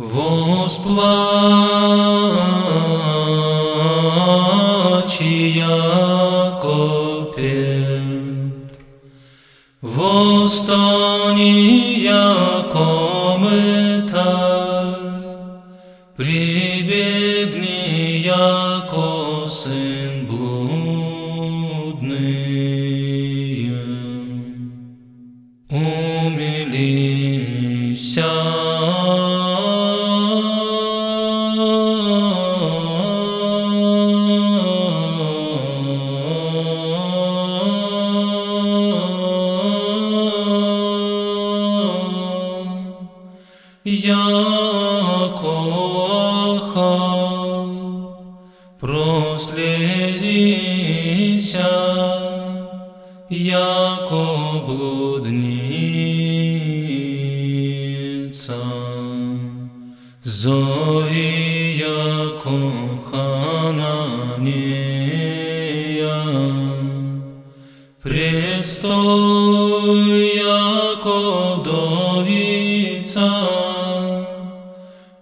Восплачи, яко Петр, Восстани, яко мытарь, Прибегни, яко сын блудный, Умилися, Яко ахал, прослезися, яко блудница. Зови, яко Хананея, предстой, яко вдовица,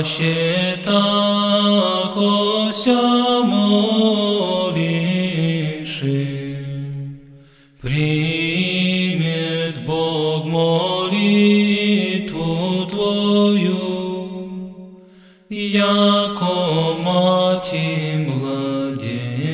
аще тако ся молиши, примет Бог молитву твою, яко мати младенца.